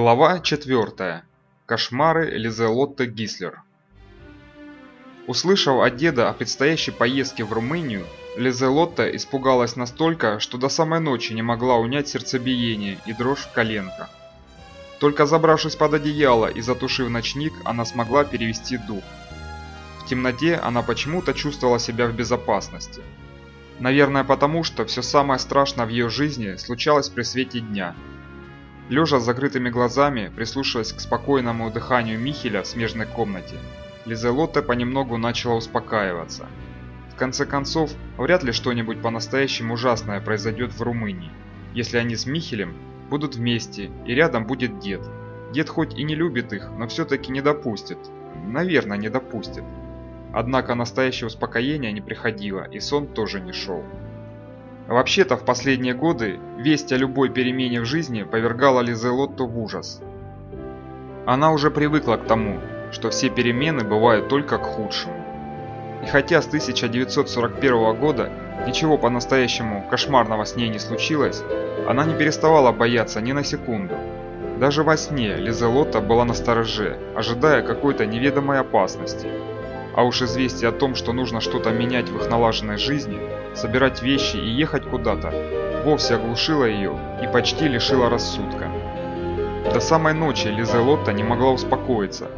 Глава 4. Кошмары Лизелотты Гислер. Услышав от деда о предстоящей поездке в Румынию, Лизелотта испугалась настолько, что до самой ночи не могла унять сердцебиение и дрожь в коленках. Только забравшись под одеяло и затушив ночник, она смогла перевести дух. В темноте она почему-то чувствовала себя в безопасности. Наверное потому, что все самое страшное в ее жизни случалось при свете дня – Лежа с закрытыми глазами, прислушиваясь к спокойному дыханию Михеля в смежной комнате, Лизелотта понемногу начала успокаиваться. В конце концов, вряд ли что-нибудь по-настоящему ужасное произойдет в Румынии, если они с Михелем будут вместе и рядом будет дед. Дед хоть и не любит их, но все-таки не допустит. Наверное, не допустит. Однако настоящее успокоение не приходило, и сон тоже не шел. Вообще-то в последние годы весть о любой перемене в жизни повергала Лизелотту в ужас. Она уже привыкла к тому, что все перемены бывают только к худшему. И хотя с 1941 года ничего по-настоящему кошмарного с ней не случилось, она не переставала бояться ни на секунду. Даже во сне Лизелотта была на стороже, ожидая какой-то неведомой опасности. А уж известие о том, что нужно что-то менять в их налаженной жизни – собирать вещи и ехать куда-то, вовсе оглушила ее и почти лишила рассудка. До самой ночи Лизелотта не могла успокоиться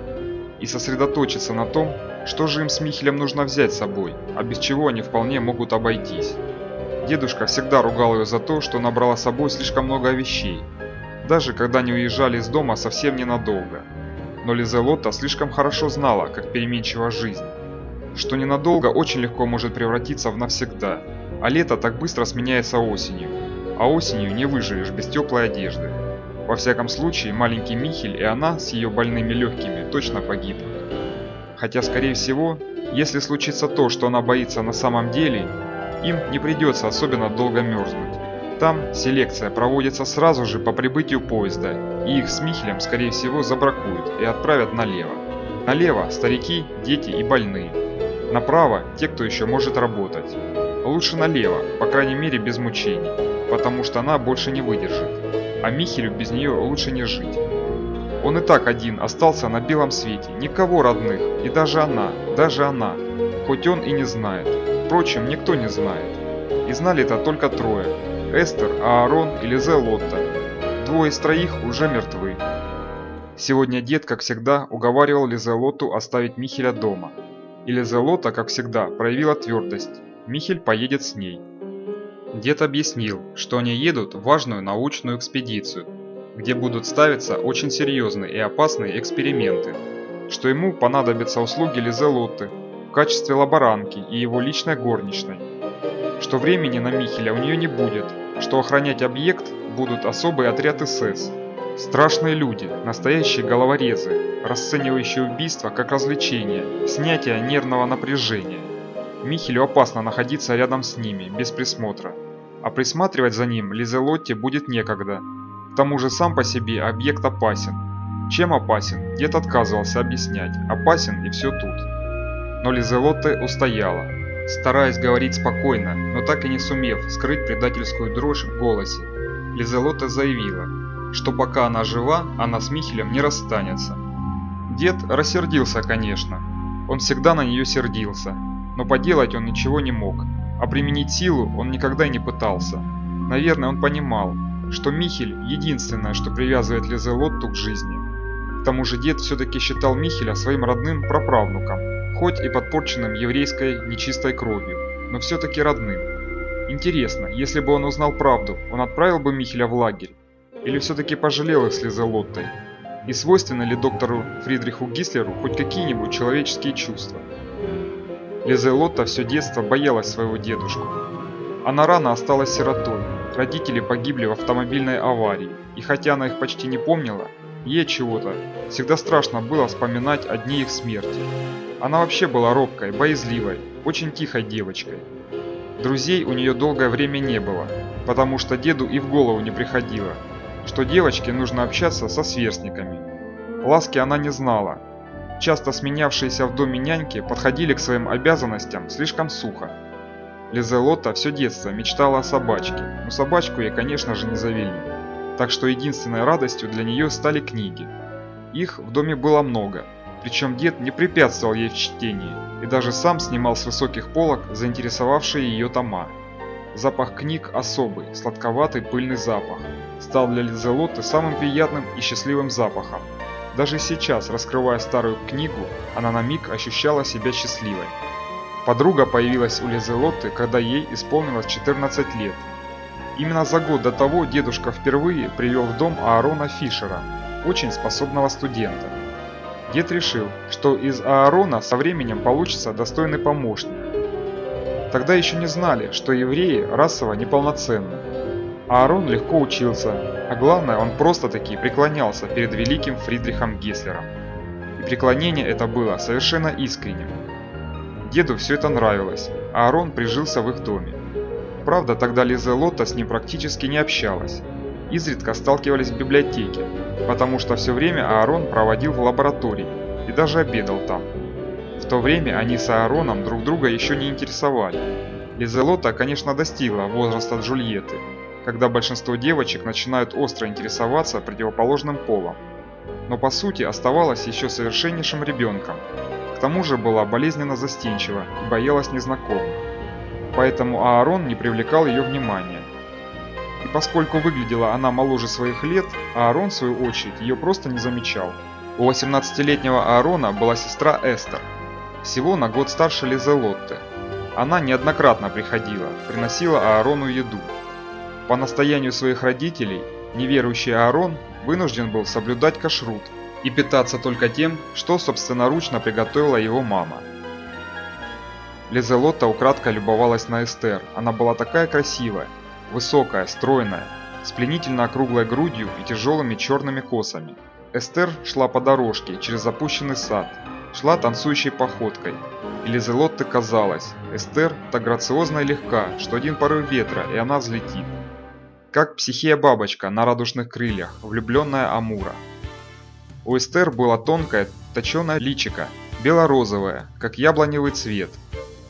и сосредоточиться на том, что же им с Михелем нужно взять с собой, а без чего они вполне могут обойтись. Дедушка всегда ругал ее за то, что набрала с собой слишком много вещей, даже когда они уезжали из дома совсем ненадолго. Но Лизелотта слишком хорошо знала, как переменчива жизнь что ненадолго очень легко может превратиться в навсегда, а лето так быстро сменяется осенью, а осенью не выживешь без теплой одежды. Во всяком случае, маленький Михель и она с ее больными легкими точно погибнут. Хотя, скорее всего, если случится то, что она боится на самом деле, им не придется особенно долго мерзнуть. Там селекция проводится сразу же по прибытию поезда, и их с Михелем, скорее всего, забракуют и отправят налево. Налево – старики, дети и больные. Направо – те, кто еще может работать. Лучше налево, по крайней мере без мучений, потому что она больше не выдержит. А Михелю без нее лучше не жить. Он и так один остался на белом свете, никого родных, и даже она, даже она, хоть он и не знает. Впрочем, никто не знает. И знали это только трое – Эстер, Аарон и Лизе Лотта. Двое из троих уже мертвы. Сегодня дед, как всегда, уговаривал Лизе Лотту оставить Михеля дома – или Зелота, как всегда, проявила твердость. Михель поедет с ней. Дед объяснил, что они едут в важную научную экспедицию, где будут ставиться очень серьезные и опасные эксперименты, что ему понадобятся услуги Лизелотты в качестве лаборантки и его личной горничной, что времени на Михеля у нее не будет, что охранять объект будут особый отряд СС, Страшные люди, настоящие головорезы, расценивающие убийство как развлечение, снятие нервного напряжения. Михелю опасно находиться рядом с ними, без присмотра. А присматривать за ним Лизелотте будет некогда. К тому же сам по себе объект опасен. Чем опасен, дед отказывался объяснять. Опасен и все тут. Но Лизелотте устояла, стараясь говорить спокойно, но так и не сумев скрыть предательскую дрожь в голосе. Лизелотта заявила, что пока она жива, она с Михелем не расстанется. Дед рассердился, конечно. Он всегда на нее сердился, но поделать он ничего не мог, а применить силу он никогда и не пытался. Наверное, он понимал, что Михель – единственное, что привязывает Лизелотту к жизни. К тому же дед все-таки считал Михеля своим родным праправнуком, хоть и подпорченным еврейской нечистой кровью, но все-таки родным. Интересно, если бы он узнал правду, он отправил бы Михеля в лагерь или все-таки пожалел их с Лизелоттой? И свойственны ли доктору Фридриху Гислеру хоть какие-нибудь человеческие чувства? Лизелотта все детство боялась своего дедушку. Она рано осталась сиротой, родители погибли в автомобильной аварии, и хотя она их почти не помнила, ей чего-то всегда страшно было вспоминать о дне их смерти. Она вообще была робкой, боязливой, очень тихой девочкой. Друзей у нее долгое время не было, потому что деду и в голову не приходило, что девочке нужно общаться со сверстниками. Ласки она не знала. Часто сменявшиеся в доме няньки подходили к своим обязанностям слишком сухо. Лизелота все детство мечтала о собачке, но собачку ей, конечно же, не завели. так что единственной радостью для нее стали книги. Их в доме было много, причем дед не препятствовал ей в чтении и даже сам снимал с высоких полок заинтересовавшие ее тома. Запах книг особый, сладковатый пыльный запах, стал для Лизелотты самым приятным и счастливым запахом. Даже сейчас, раскрывая старую книгу, она на миг ощущала себя счастливой. Подруга появилась у Лизелотты, когда ей исполнилось 14 лет. Именно за год до того дедушка впервые привел в дом Аарона Фишера, очень способного студента. Дед решил, что из Аарона со временем получится достойный помощник. Тогда еще не знали, что евреи расово неполноценны. Аарон легко учился, а главное, он просто-таки преклонялся перед великим Фридрихом Геслером. И преклонение это было совершенно искренним. Деду все это нравилось, а Аарон прижился в их доме. Правда, тогда Лиза Лотта с ним практически не общалась. Изредка сталкивались в библиотеке, потому что все время Аарон проводил в лаборатории и даже обедал там. В то время они с Аароном друг друга еще не интересовали. Лизелота, конечно, достигла возраста Джульетты, когда большинство девочек начинают остро интересоваться противоположным полом. Но по сути оставалась еще совершеннейшим ребенком. К тому же была болезненно застенчива и боялась незнакомых. Поэтому Аарон не привлекал ее внимания. И поскольку выглядела она моложе своих лет, Аарон в свою очередь ее просто не замечал. У 18-летнего Аарона была сестра Эстер, всего на год старше Лизелотты. Она неоднократно приходила, приносила Аарону еду. По настоянию своих родителей, неверующий Аарон вынужден был соблюдать кашрут и питаться только тем, что собственноручно приготовила его мама. Лизелотта украдкой любовалась на Эстер. Она была такая красивая, высокая, стройная, с пленительно округлой грудью и тяжелыми черными косами. Эстер шла по дорожке через запущенный сад, шла танцующей походкой. И Лизелотте казалось, Эстер так грациозна и легка, что один порыв ветра, и она взлетит. Как психия-бабочка на радужных крыльях, влюбленная Амура. У Эстер было тонкое, точеное личико, бело-розовое, как яблоневый цвет,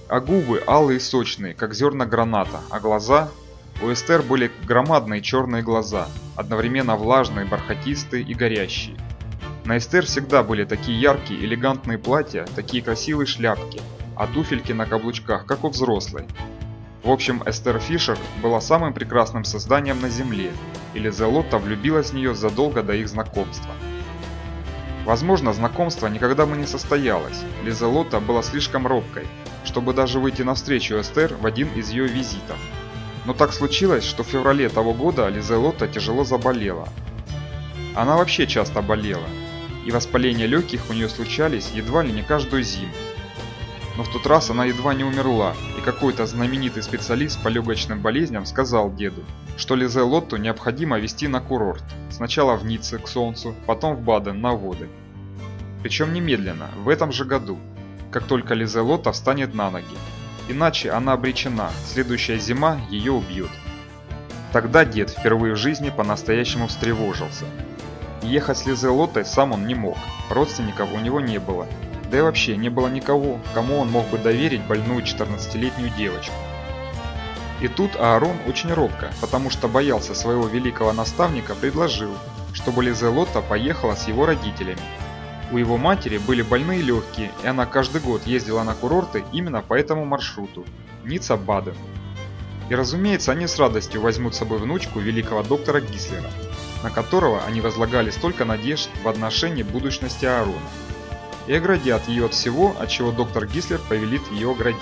а губы алые и сочные, как зерна граната, а глаза... У Эстер были громадные черные глаза, одновременно влажные, бархатистые и горящие. На Эстер всегда были такие яркие, элегантные платья, такие красивые шляпки, а туфельки на каблучках, как у взрослой. В общем, Эстер Фишер была самым прекрасным созданием на Земле, и Лизелотта влюбилась в нее задолго до их знакомства. Возможно, знакомство никогда бы не состоялось. Лизелотта была слишком робкой, чтобы даже выйти навстречу Эстер в один из ее визитов. Но так случилось, что в феврале того года Лизелотта тяжело заболела. Она вообще часто болела, и воспаления легких у нее случались едва ли не каждую зиму. Но в тот раз она едва не умерла, и какой-то знаменитый специалист по легочным болезням сказал деду, что Лизе Лотту необходимо везти на курорт. Сначала в Ницце к солнцу, потом в Баден на воды. Причем немедленно, в этом же году, как только Лизе Лотта встанет на ноги. Иначе она обречена, следующая зима ее убьет. Тогда дед впервые в жизни по-настоящему встревожился. Ехать с Лизе Лоттой сам он не мог, родственников у него не было, да и вообще не было никого, кому он мог бы доверить больную 14-летнюю девочку. И тут Аарон очень робко, потому что боялся своего великого наставника, предложил, чтобы Лизе Лотта поехала с его родителями. У его матери были больные легкие, и она каждый год ездила на курорты именно по этому маршруту – Ницца-Баден. И разумеется, они с радостью возьмут с собой внучку великого доктора Гислера, на которого они возлагали столько надежд в отношении будущности Аарона. И оградят ее от всего, от чего доктор Гислер повелит ее оградить.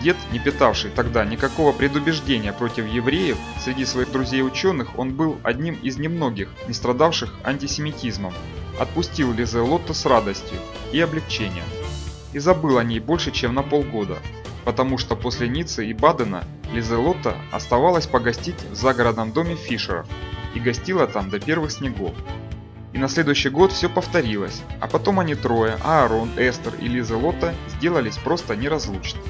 Дед, не питавший тогда никакого предубеждения против евреев, среди своих друзей-ученых он был одним из немногих, не страдавших антисемитизмом, отпустил Лизе Лотто с радостью и облегчением. И забыл о ней больше, чем на полгода, потому что после Ниццы и Бадена Лизе Лотто оставалась погостить в загородном доме Фишеров и гостила там до первых снегов. И на следующий год все повторилось, а потом они трое, Аарон, Эстер и Лиза Лотта, сделались просто неразлучны.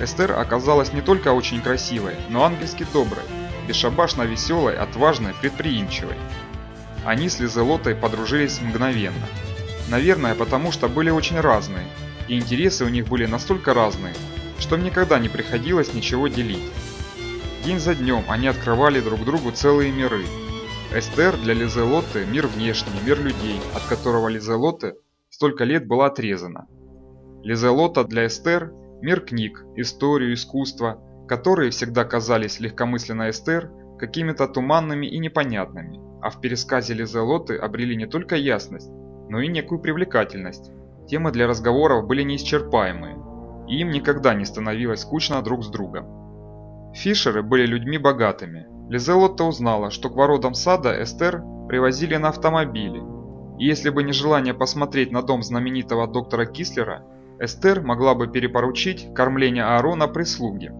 Эстер оказалась не только очень красивой, но ангельски доброй, бесшабашно веселой, отважной, предприимчивой. Они с Лизелотой подружились мгновенно. Наверное, потому что были очень разные, и интересы у них были настолько разные, что им никогда не приходилось ничего делить. День за днем они открывали друг другу целые миры. Эстер для Лизелотты – мир внешний, мир людей, от которого Лизелотте столько лет была отрезана. Лизелота для Эстер – мир книг, историю, искусства, которые всегда казались легкомысленно Эстер какими-то туманными и непонятными, а в пересказе Лизелоты обрели не только ясность, но и некую привлекательность. Темы для разговоров были неисчерпаемые, и им никогда не становилось скучно друг с другом. Фишеры были людьми богатыми. Лизелотта узнала, что к воротам сада Эстер привозили на автомобиле, и если бы не желание посмотреть на дом знаменитого доктора Кислера, Эстер могла бы перепоручить кормление Аарона прислуге.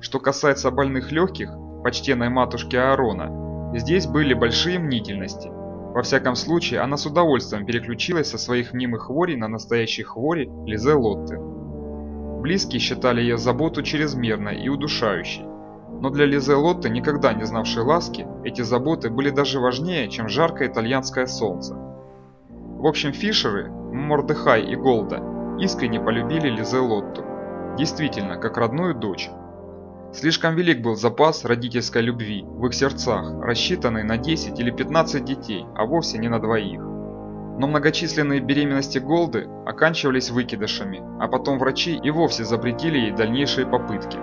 Что касается больных легких, почтенной матушки Аарона, здесь были большие мнительности. Во всяком случае, она с удовольствием переключилась со своих мнимых хворей на настоящие хвори Лизе Лотты. Близкие считали ее заботу чрезмерной и удушающей. Но для Лизе Лотты, никогда не знавшей ласки, эти заботы были даже важнее, чем жаркое итальянское солнце. В общем, Фишеры, Мордыхай и Голда искренне полюбили Лизе Лотту. Действительно, как родную дочь. Слишком велик был запас родительской любви в их сердцах, рассчитанный на 10 или 15 детей, а вовсе не на двоих. Но многочисленные беременности Голды оканчивались выкидышами, а потом врачи и вовсе запретили ей дальнейшие попытки.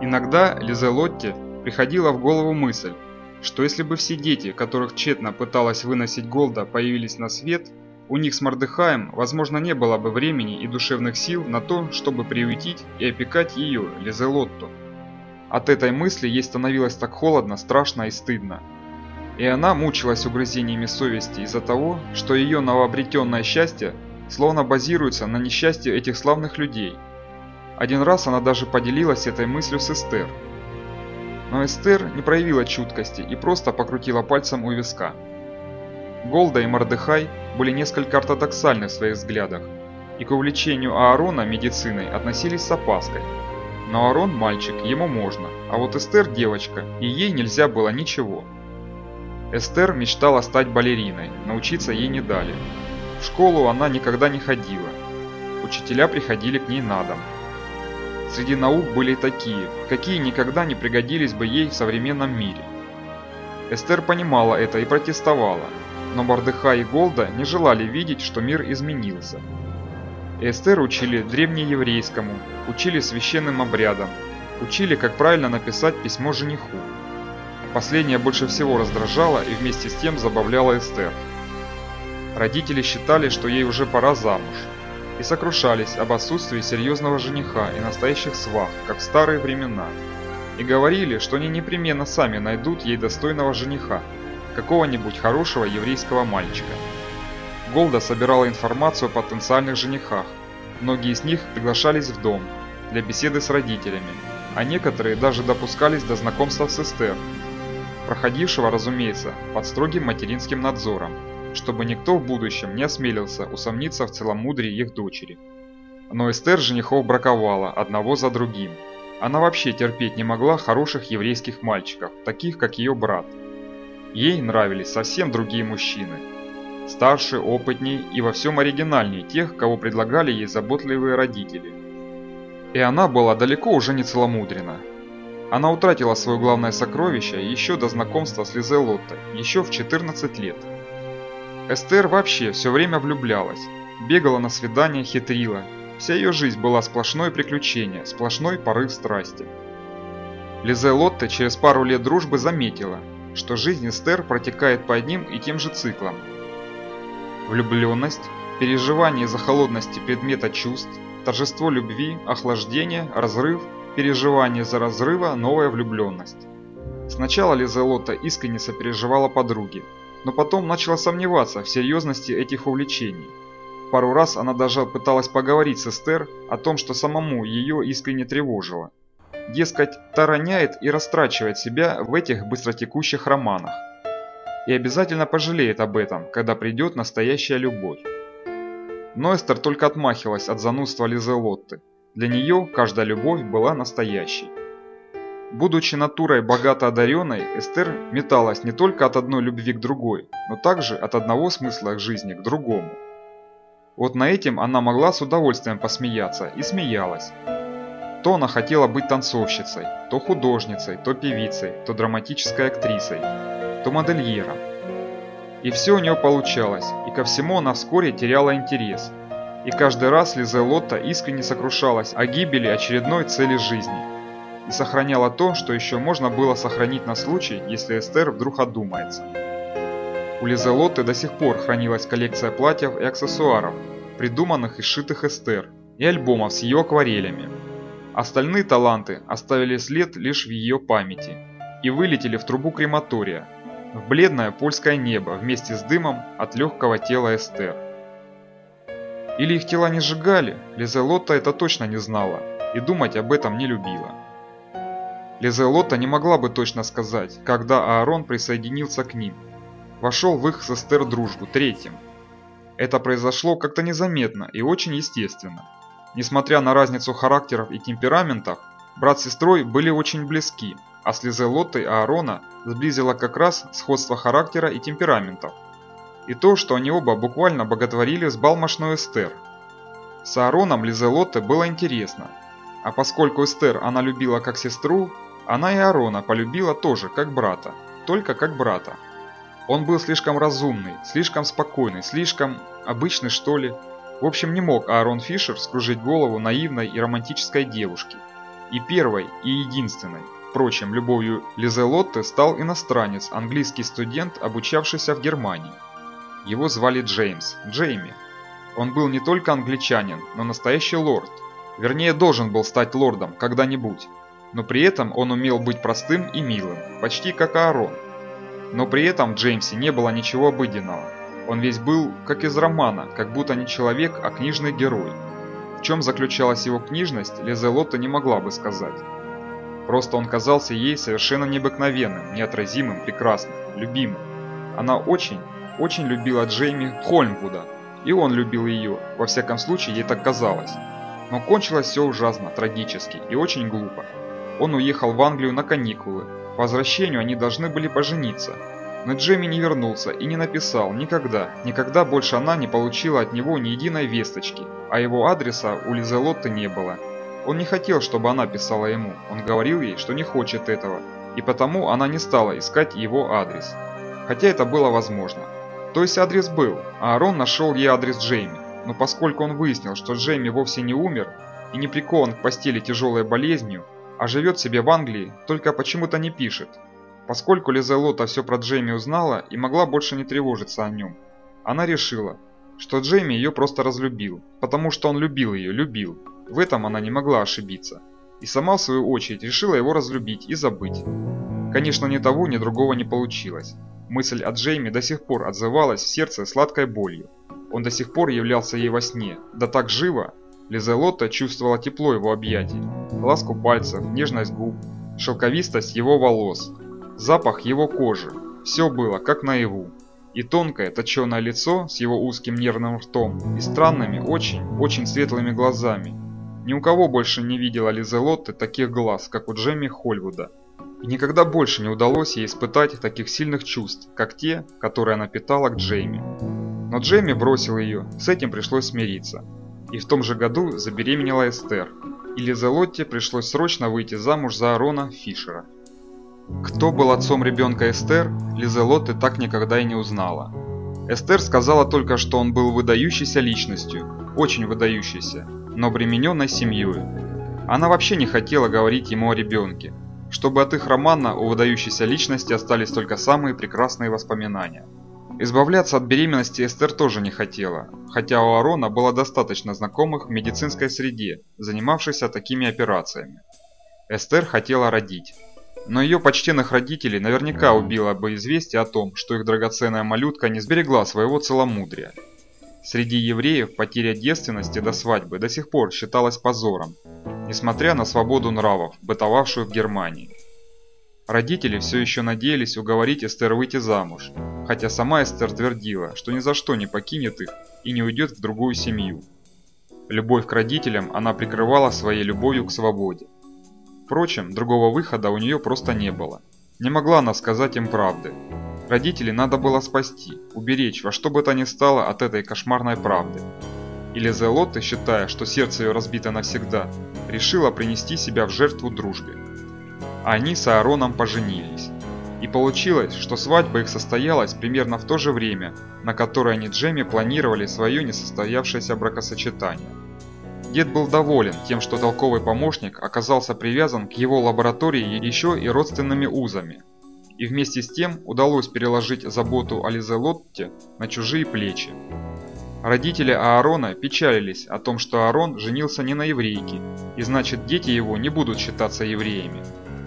Иногда Лизе Лотте приходила в голову мысль, что если бы все дети, которых тщетно пыталась выносить Голда, появились на свет, у них с Мордыхаем, возможно, не было бы времени и душевных сил на то, чтобы приютить и опекать ее, Лизелотту. От этой мысли ей становилось так холодно, страшно и стыдно. И она мучилась угрызениями совести из-за того, что ее новообретенное счастье словно базируется на несчастье этих славных людей. Один раз она даже поделилась этой мыслью с Эстер. Но Эстер не проявила чуткости и просто покрутила пальцем у виска. Голда и Мордыхай были несколько ортодоксальны в своих взглядах, и к увлечению Аарона медициной относились с опаской. Но Арон мальчик, ему можно, а вот Эстер девочка, и ей нельзя было ничего. Эстер мечтала стать балериной, научиться ей не дали. В школу она никогда не ходила. Учителя приходили к ней на дом. Среди наук были такие, какие никогда не пригодились бы ей в современном мире. Эстер понимала это и протестовала, но Мордыхай и Голда не желали видеть, что мир изменился. Эстер учили древнееврейскому, учили священным обрядам, учили, как правильно написать письмо жениху. Последнее больше всего раздражало и вместе с тем забавляло Эстер. Родители считали, что ей уже пора замуж, и сокрушались об отсутствии серьезного жениха и настоящих свах, как в старые времена, и говорили, что они непременно сами найдут ей достойного жениха, какого-нибудь хорошего еврейского мальчика. Голда собирала информацию о потенциальных женихах. Многие из них приглашались в дом для беседы с родителями, а некоторые даже допускались до знакомства с Эстер, проходившего, разумеется, под строгим материнским надзором, чтобы никто в будущем не осмелился усомниться в целомудрии их дочери. Но Эстер женихов браковала одного за другим. Она вообще терпеть не могла хороших еврейских мальчиков, таких как ее брат. Ей нравились совсем другие мужчины – старше, опытней и во всем оригинальней тех, кого предлагали ей заботливые родители. И она была далеко уже не целомудрена. Она утратила свое главное сокровище еще до знакомства с Лизе Лоттой, еще в 14 лет. Эстер вообще все время влюблялась, бегала на свидания, хитрила. Вся ее жизнь была сплошное приключение, сплошной порыв страсти. Лизе Лотте через пару лет дружбы заметила, что жизнь Эстер протекает по одним и тем же циклам – Влюбленность, переживание из-за холодности предмета чувств, торжество любви, охлаждение, разрыв, переживание за разрыва, новая влюбленность. Сначала Лизелота искренне сопереживала подруге, но потом начала сомневаться в серьезности этих увлечений. Пару раз она даже пыталась поговорить с Эстер о том, что самому ее искренне тревожило. Дескать, та роняет и растрачивает себя в этих быстротекущих романах и обязательно пожалеет об этом, когда придет настоящая любовь. Но Эстер только отмахивалась от занудства Лизелотты. Для нее каждая любовь была настоящей. Будучи натурой богато одаренной, Эстер металась не только от одной любви к другой, но также от одного смысла жизни к другому. Вот на этим она могла с удовольствием посмеяться и смеялась. То она хотела быть танцовщицей, то художницей, то певицей, то драматической актрисой. То модельером. И все у нее получалось, и ко всему она вскоре теряла интерес. И каждый раз Лизелотта искренне сокрушалась о гибели очередной цели жизни. И сохраняла то, что еще можно было сохранить на случай, если Эстер вдруг одумается. У Лизелотты до сих пор хранилась коллекция платьев и аксессуаров, придуманных и сшитых Эстер, и альбомов с ее акварелями. Остальные таланты оставили след лишь в ее памяти и вылетели в трубу крематория, в бледное польское небо вместе с дымом от легкого тела Эстер. Или их тела не сжигали, Лизелотта это точно не знала и думать об этом не любила. Лизелотта не могла бы точно сказать, когда Аарон присоединился к ним. Вошел в их с Эстер дружбу третьим. Это произошло как-то незаметно и очень естественно. Несмотря на разницу характеров и темпераментов, брат с сестрой были очень близки, а с Лизелоттой Аарона сблизило как раз сходство характера и темпераментов. И то, что они оба буквально боготворили сбалмошную Эстер. С Аароном Лизелотте было интересно, а поскольку Эстер она любила как сестру, она и Аарона полюбила тоже как брата, только как брата. Он был слишком разумный, слишком спокойный, слишком обычный что ли. В общем, не мог Аарон Фишер скружить голову наивной и романтической девушке. И первой, и единственной. Впрочем, любовью Лизелотты стал иностранец, английский студент, обучавшийся в Германии. Его звали Джеймс, Джейми. Он был не только англичанин, но настоящий лорд. Вернее, должен был стать лордом когда-нибудь. Но при этом он умел быть простым и милым, почти как Аарон. Но при этом в Джеймсе не было ничего обыденного. Он весь был как из романа, как будто не человек, а книжный герой. В чем заключалась его книжность, Лизелотта не могла бы сказать. Просто он казался ей совершенно необыкновенным, неотразимым, прекрасным, любимым. Она очень, очень любила Джейми Хольмвуда, и он любил ее, во всяком случае ей так казалось. Но кончилось все ужасно, трагически и очень глупо. Он уехал в Англию на каникулы, по возвращению они должны были пожениться. Но Джейми не вернулся и не написал никогда, никогда больше она не получила от него ни единой весточки, а его адреса у Лизелотты не было. Он не хотел, чтобы она писала ему, он говорил ей, что не хочет этого, и потому она не стала искать его адрес. Хотя это было возможно. То есть адрес был, а Арон нашел ей адрес Джейми, но поскольку он выяснил, что Джейми вовсе не умер и не прикован к постели тяжелой болезнью, а живет себе в Англии, только почему-то не пишет. Поскольку Лизелота все про Джейми узнала и могла больше не тревожиться о нем, она решила, что Джейми ее просто разлюбил, потому что он любил ее, любил. В этом она не могла ошибиться. И сама в свою очередь решила его разлюбить и забыть. Конечно, ни того, ни другого не получилось. Мысль о Джейми до сих пор отзывалась в сердце сладкой болью. Он до сих пор являлся ей во сне, да так живо. Лизелотта чувствовала тепло его объятий, ласку пальцев, нежность губ, шелковистость его волос, запах его кожи. Все было как наяву и тонкое точеное лицо с его узким нервным ртом и странными, очень, очень светлыми глазами. Ни у кого больше не видела Лизелотты таких глаз, как у Джемми Хольвуда. И никогда больше не удалось ей испытать таких сильных чувств, как те, которые она питала к Джейми. Но Джейми бросил ее, с этим пришлось смириться. И в том же году забеременела Эстер, и Лизелотте пришлось срочно выйти замуж за Арона Фишера. Кто был отцом ребенка Эстер, Лизелотте так никогда и не узнала. Эстер сказала только, что он был выдающейся личностью, очень выдающейся, но обремененной семьей. Она вообще не хотела говорить ему о ребенке, чтобы от их романа у выдающейся личности остались только самые прекрасные воспоминания. Избавляться от беременности Эстер тоже не хотела, хотя у Арона было достаточно знакомых в медицинской среде, занимавшихся такими операциями. Эстер хотела родить. Но ее почтенных родителей наверняка убило бы известие о том, что их драгоценная малютка не сберегла своего целомудрия. Среди евреев потеря девственности до свадьбы до сих пор считалась позором, несмотря на свободу нравов, бытовавшую в Германии. Родители все еще надеялись уговорить Эстер выйти замуж, хотя сама Эстер твердила, что ни за что не покинет их и не уйдет в другую семью. Любовь к родителям она прикрывала своей любовью к свободе. Впрочем, другого выхода у нее просто не было. Не могла она сказать им правды. Родителей надо было спасти, уберечь во что бы то ни стало от этой кошмарной правды. Или Зелотта, считая, что сердце ее разбито навсегда, решила принести себя в жертву дружбе. Они с Аароном поженились. И получилось, что свадьба их состоялась примерно в то же время, на которое они Джемми планировали свое несостоявшееся бракосочетание. Дед был доволен тем, что толковый помощник оказался привязан к его лаборатории еще и родственными узами. И вместе с тем удалось переложить заботу о Лизелотте на чужие плечи. Родители Аарона печалились о том, что Аарон женился не на еврейке, и значит дети его не будут считаться евреями.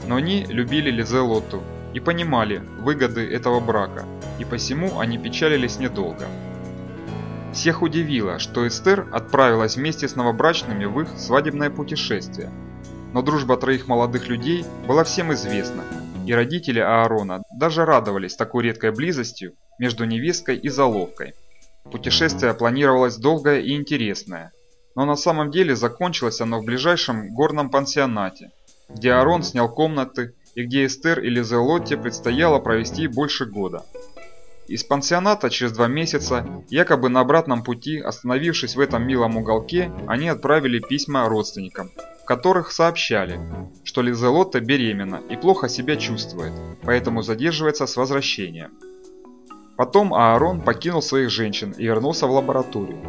Но они любили Лизелотту и понимали выгоды этого брака, и посему они печалились недолго. Всех удивило, что Эстер отправилась вместе с новобрачными в их свадебное путешествие. Но дружба троих молодых людей была всем известна, и родители Аарона даже радовались такой редкой близостью между невесткой и заловкой. Путешествие планировалось долгое и интересное, но на самом деле закончилось оно в ближайшем горном пансионате, где Аарон снял комнаты и где Эстер и Лизелотте предстояло провести больше года. Из пансионата через два месяца, якобы на обратном пути, остановившись в этом милом уголке, они отправили письма родственникам, которых сообщали, что Лизелотта беременна и плохо себя чувствует, поэтому задерживается с возвращением. Потом Аарон покинул своих женщин и вернулся в лабораторию.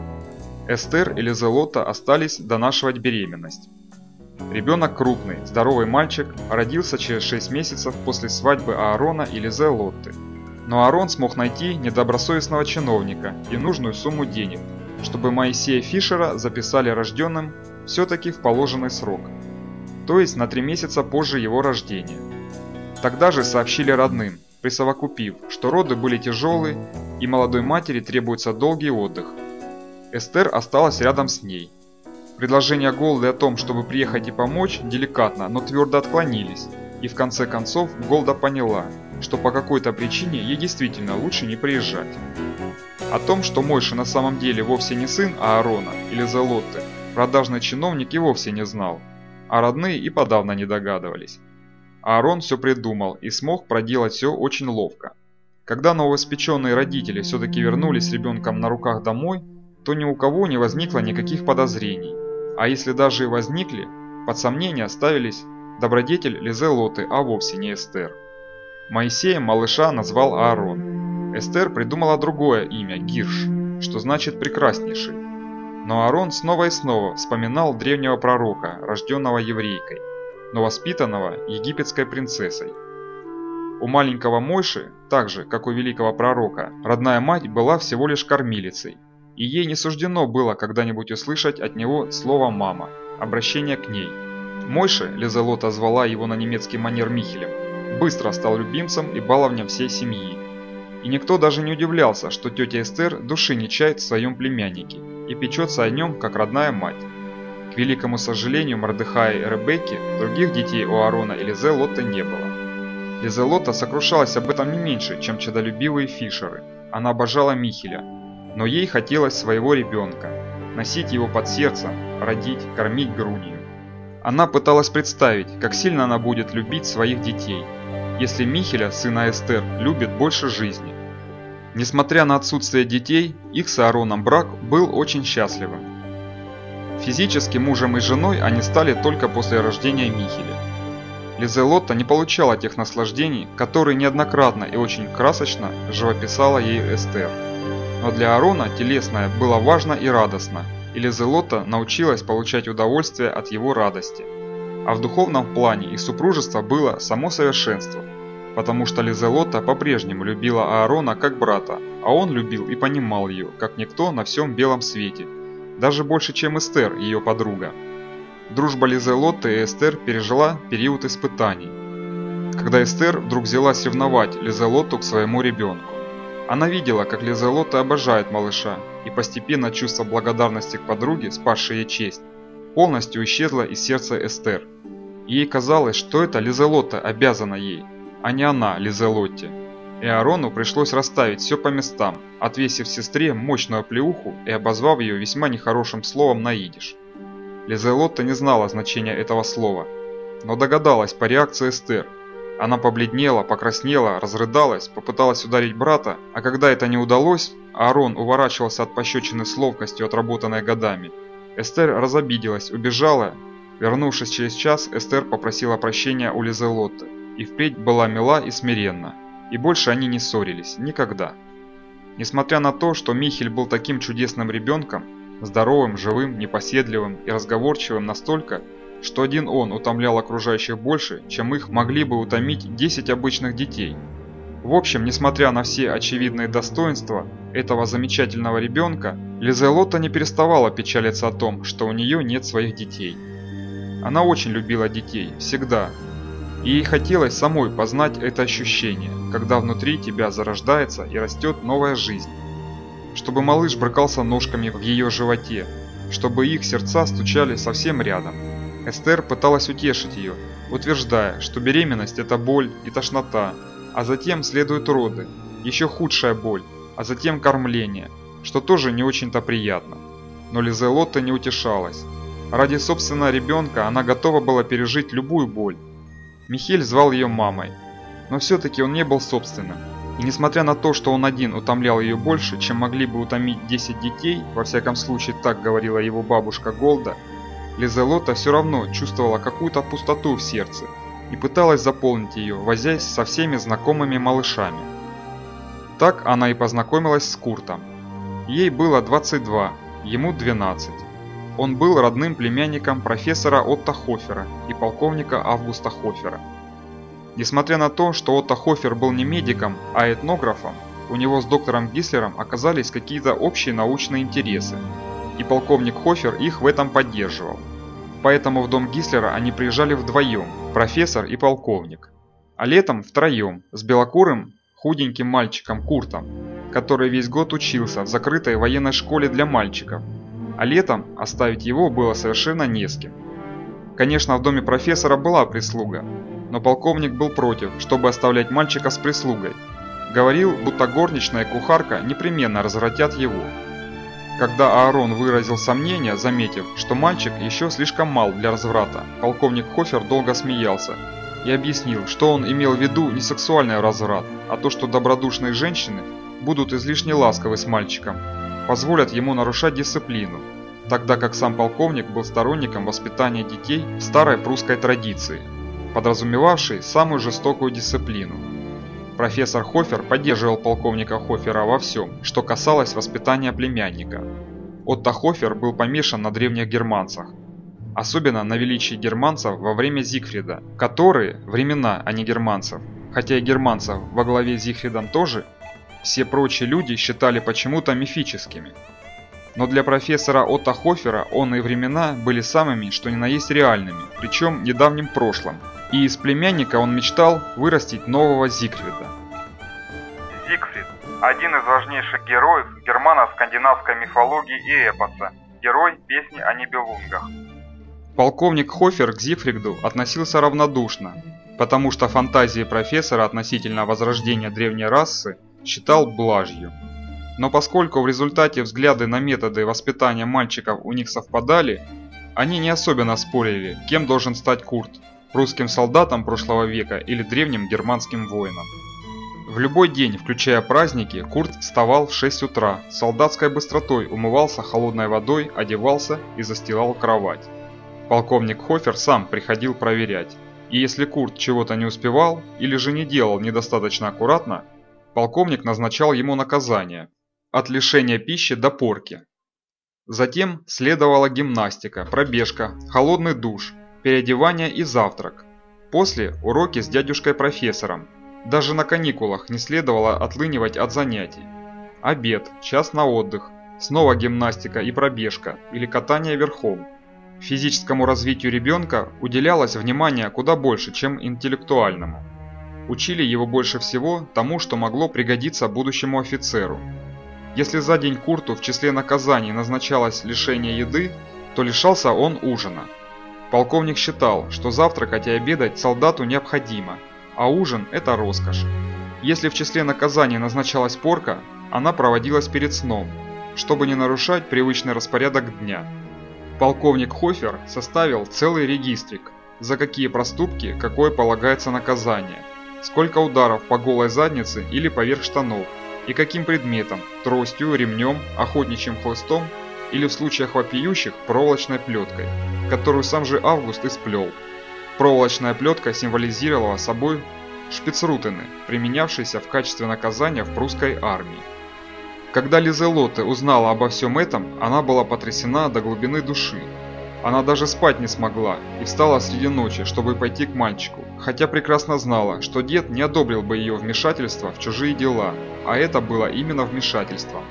Эстер и Лизелота остались донашивать беременность. Ребенок крупный, здоровый мальчик, родился через 6 месяцев после свадьбы Аарона и Лизелотты. Но Аарон смог найти недобросовестного чиновника и нужную сумму денег, чтобы Моисея Фишера записали рожденным все-таки в положенный срок, то есть на 3 месяца позже его рождения. Тогда же сообщили родным, присовокупив, что роды были тяжелые и молодой матери требуется долгий отдых. Эстер осталась рядом с ней. Предложения Голды о том, чтобы приехать и помочь, деликатно, но твердо отклонились, и в конце концов Голда поняла, что по какой-то причине ей действительно лучше не приезжать. О том, что Мойша на самом деле вовсе не сын Аарона или Зелотты, продажный чиновник и вовсе не знал, а родные и подавно не догадывались. Аарон все придумал и смог проделать все очень ловко. Когда новоиспеченные родители все-таки вернулись с ребенком на руках домой, то ни у кого не возникло никаких подозрений. А если даже и возникли, под сомнение ставились добродетель Лизелоты, а вовсе не Эстер. Моисеем малыша назвал Аарон. Эстер придумала другое имя – Гирш, что значит «прекраснейший». Но Аарон снова и снова вспоминал древнего пророка, рожденного еврейкой но воспитанного египетской принцессой. У маленького Мойши, так же, как у великого пророка, родная мать была всего лишь кормилицей, и ей не суждено было когда-нибудь услышать от него слово «мама», обращение к ней. Мойши, Лизелота звала его на немецкий манер Михелем, быстро стал любимцем и баловнем всей семьи. И никто даже не удивлялся, что тетя Эстер души не чает в своем племяннике и печется о нем, как родная мать великому сожалению Мордыхая и Ребекки, других детей у Аарона и Лизелотта не было. Лизелотта сокрушалась об этом не меньше, чем чадолюбивые Фишеры. Она обожала Михеля, но ей хотелось своего ребенка, носить его под сердцем, родить, кормить грудью. Она пыталась представить, как сильно она будет любить своих детей, если Михеля, сына Эстер, любит больше жизни. Несмотря на отсутствие детей, их с Аароном брак был очень счастливым. Физически мужем и женой они стали только после рождения Михеля. Лизелотта не получала тех наслаждений, которые неоднократно и очень красочно живописала ей Эстер. Но для Арона телесное было важно и радостно, и Лизелотта научилась получать удовольствие от его радости. А в духовном плане их супружество было само совершенство, потому что Лизелотта по-прежнему любила Аарона как брата, а он любил и понимал ее, как никто на всем белом свете – даже больше, чем Эстер, ее подруга. Дружба Лизелотты и Эстер пережила период испытаний. Когда Эстер вдруг взялась ревновать Лизелотту к своему ребенку. Она видела, как Лизелотта обожает малыша, и постепенно чувство благодарности к подруге, спасшей ей честь, полностью исчезло из сердца Эстер. ей казалось, что это Лизелотта обязана ей, а не она Лизелотте. И Аарону пришлось расставить все по местам, отвесив сестре мощную плеуху и обозвав ее весьма нехорошим словом на идиш. Лизелотта не знала значения этого слова, но догадалась по реакции Эстер. Она побледнела, покраснела, разрыдалась, попыталась ударить брата, а когда это не удалось, Аарон уворачивался от пощечины с ловкостью, отработанной годами. Эстер разобиделась, убежала. Вернувшись через час, Эстер попросила прощения у Лизелотты и впредь была мила и смиренна, и больше они не ссорились, никогда. Несмотря на то, что Михель был таким чудесным ребенком, здоровым, живым, непоседливым и разговорчивым настолько, что один он утомлял окружающих больше, чем их могли бы утомить 10 обычных детей. В общем, несмотря на все очевидные достоинства этого замечательного ребенка, Лизелота не переставала печалиться о том, что у нее нет своих детей. Она очень любила детей, всегда. И ей хотелось самой познать это ощущение, когда внутри тебя зарождается и растет новая жизнь. Чтобы малыш брыкался ножками в ее животе, чтобы их сердца стучали совсем рядом. Эстер пыталась утешить ее, утверждая, что беременность – это боль и тошнота, а затем следуют роды, еще худшая боль, а затем кормление, что тоже не очень-то приятно. Но Лизелотта не утешалась. Ради собственного ребенка она готова была пережить любую боль. Михель звал ее мамой, но все-таки он не был собственным. И несмотря на то, что он один утомлял ее больше, чем могли бы утомить 10 детей, во всяком случае так говорила его бабушка Голда, Лизелота все равно чувствовала какую-то пустоту в сердце и пыталась заполнить ее, возясь со всеми знакомыми малышами. Так она и познакомилась с Куртом. Ей было 22, ему 12. Он был родным племянником профессора Отто Хофера и полковника Августа Хофера. Несмотря на то, что Отто Хофер был не медиком, а этнографом, у него с доктором Гислером оказались какие-то общие научные интересы, и полковник Хофер их в этом поддерживал. Поэтому в дом Гислера они приезжали вдвоем, профессор и полковник. А летом втроем, с белокурым, худеньким мальчиком Куртом, который весь год учился в закрытой военной школе для мальчиков, а летом оставить его было совершенно не с кем. Конечно, в доме профессора была прислуга, но полковник был против, чтобы оставлять мальчика с прислугой. Говорил, будто горничная и кухарка непременно развратят его. Когда Аарон выразил сомнение, заметив, что мальчик еще слишком мал для разврата, полковник Хофер долго смеялся и объяснил, что он имел в виду не сексуальный разврат, а то, что добродушные женщины будут излишне ласковы с мальчиком, позволят ему нарушать дисциплину, тогда как сам полковник был сторонником воспитания детей в старой прусской традиции, подразумевавшей самую жестокую дисциплину. Профессор Хофер поддерживал полковника Хофера во всем, что касалось воспитания племянника. Отто Хофер был помешан на древних германцах, особенно на величии германцев во время Зигфрида, которые, времена, а не германцев, хотя и германцев во главе с Зигфридом тоже, все прочие люди считали почему-то мифическими. Но для профессора Отто Хофера он и времена были самыми, что ни на есть реальными, причем недавним прошлым, и из племянника он мечтал вырастить нового Зигфрида. Зигфрид – один из важнейших героев германо-скандинавской мифологии и эпоса, герой песни о Нибелунгах. Полковник Хофер к Зигфриду относился равнодушно, потому что фантазии профессора относительно возрождения древней расы считал блажью. Но поскольку в результате взгляды на методы воспитания мальчиков у них совпадали, они не особенно спорили, кем должен стать Курт русским солдатам прошлого века или древним германским воинам. В любой день, включая праздники, Курт вставал в 6 утра, солдатской быстротой умывался холодной водой, одевался и застилал кровать. Полковник Хофер сам приходил проверять. И если Курт чего-то не успевал или же не делал недостаточно аккуратно, полковник назначал ему наказание – от лишения пищи до порки. Затем следовала гимнастика, пробежка, холодный душ, переодевание и завтрак. После уроки с дядюшкой-профессором. Даже на каникулах не следовало отлынивать от занятий. Обед, час на отдых, снова гимнастика и пробежка или катание верхом. Физическому развитию ребенка уделялось внимание куда больше, чем интеллектуальному. Учили его больше всего тому, что могло пригодиться будущему офицеру. Если за день Курту в числе наказаний назначалось лишение еды, то лишался он ужина – Полковник считал, что завтракать и обедать солдату необходимо, а ужин – это роскошь. Если в числе наказаний назначалась порка, она проводилась перед сном, чтобы не нарушать привычный распорядок дня. Полковник Хофер составил целый регистрик, за какие проступки какое полагается наказание, сколько ударов по голой заднице или поверх штанов, и каким предметом – тростью, ремнем, охотничьим хлыстом или в случаях вопиющих проволочной плеткой, которую сам же Август и сплел. Проволочная плетка символизировала собой шпицрутены, применявшиеся в качестве наказания в прусской армии. Когда Лизелоте узнала обо всем этом, она была потрясена до глубины души. Она даже спать не смогла и встала среди ночи, чтобы пойти к мальчику, хотя прекрасно знала, что дед не одобрил бы ее вмешательство в чужие дела, а это было именно вмешательством.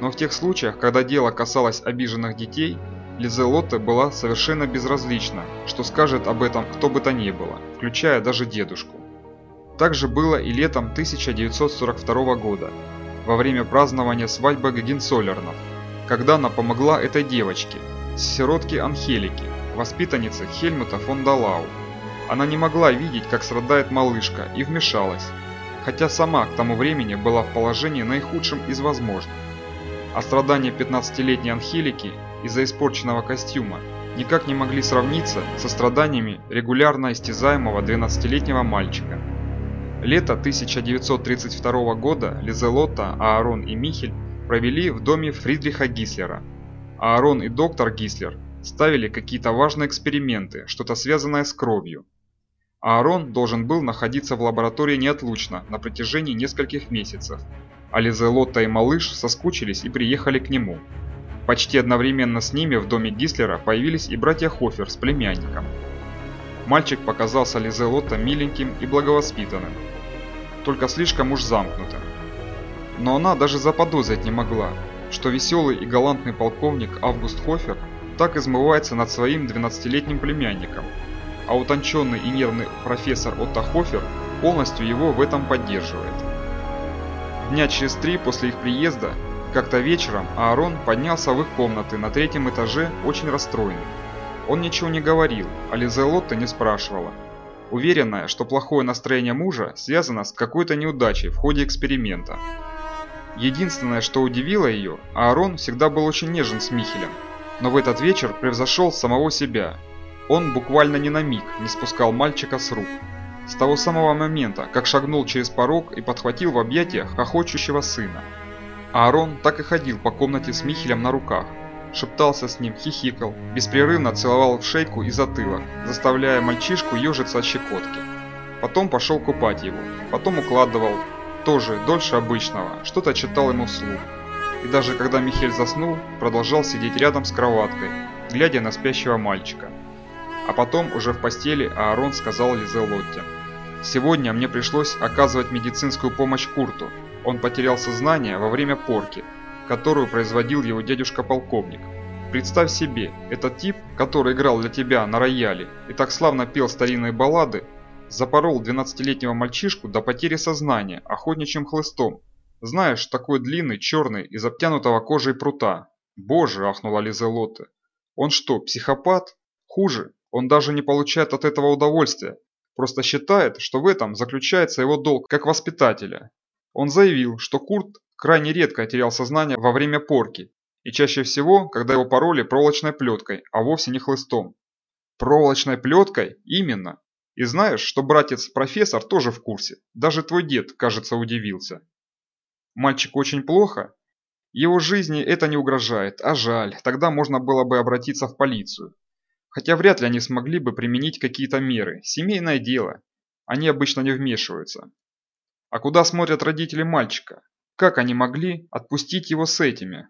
Но в тех случаях, когда дело касалось обиженных детей, Лизелотте была совершенно безразлична, что скажет об этом кто бы то ни было, включая даже дедушку. Так же было и летом 1942 года, во время празднования свадьбы Гагенцоллернов, когда она помогла этой девочке, сиротке Анхелике, воспитаннице Хельмута фон Далау. Она не могла видеть, как страдает малышка, и вмешалась, хотя сама к тому времени была в положении наихудшем из возможных. А страдания 15-летней Анхелики из-за испорченного костюма никак не могли сравниться со страданиями регулярно истязаемого 12-летнего мальчика. Лето 1932 года Лизелотта, Аарон и Михель провели в доме Фридриха Гислера. Аарон и доктор Гислер ставили какие-то важные эксперименты, что-то связанное с кровью. Аарон должен был находиться в лаборатории неотлучно на протяжении нескольких месяцев, а Лизелотта и малыш соскучились и приехали к нему. Почти одновременно с ними в доме Гислера появились и братья Хофер с племянником. Мальчик показался Лизелотта миленьким и благовоспитанным, только слишком уж замкнутым. Но она даже заподозрить не могла, что веселый и галантный полковник Август Хофер так измывается над своим 12-летним племянником, а утонченный и нервный профессор Отто Хофер полностью его в этом поддерживает. Дня через три после их приезда, как-то вечером Аарон поднялся в их комнаты на третьем этаже очень расстроенный. Он ничего не говорил, а Лизелотта не спрашивала, уверенная, что плохое настроение мужа связано с какой-то неудачей в ходе эксперимента. Единственное, что удивило ее, Аарон всегда был очень нежен с Михелем, но в этот вечер превзошел самого себя. Он буквально ни на миг не спускал мальчика с рук. С того самого момента, как шагнул через порог и подхватил в объятиях хохочущего сына. Аарон так и ходил по комнате с Михелем на руках, шептался с ним, хихикал, беспрерывно целовал в шейку и затылок, заставляя мальчишку ежиться от щекотки. Потом пошел купать его, потом укладывал, тоже дольше обычного, что-то читал ему вслух. И даже когда Михель заснул, продолжал сидеть рядом с кроваткой, глядя на спящего мальчика. А потом, уже в постели, Аарон сказал Лизе Лотте. «Сегодня мне пришлось оказывать медицинскую помощь Курту. Он потерял сознание во время порки, которую производил его дядюшка-полковник. Представь себе, этот тип, который играл для тебя на рояле и так славно пел старинные баллады, запорол 12-летнего мальчишку до потери сознания охотничьим хлыстом. Знаешь, такой длинный, черный, из обтянутого кожей прута. Боже, ахнула Лизелотте. Он что, психопат? Хуже, он даже не получает от этого удовольствия. Просто считает, что в этом заключается его долг как воспитателя. Он заявил, что Курт крайне редко терял сознание во время порки, и чаще всего, когда его пороли проволочной плеткой, а вовсе не хлыстом. Проволочной плеткой? Именно. И знаешь, что братец-профессор тоже в курсе. Даже твой дед, кажется, удивился. Мальчик очень плохо? Его жизни это не угрожает, а жаль, тогда можно было бы обратиться в полицию. Хотя вряд ли они смогли бы применить какие-то меры, семейное дело. Они обычно не вмешиваются. А куда смотрят родители мальчика? Как они могли отпустить его с этими?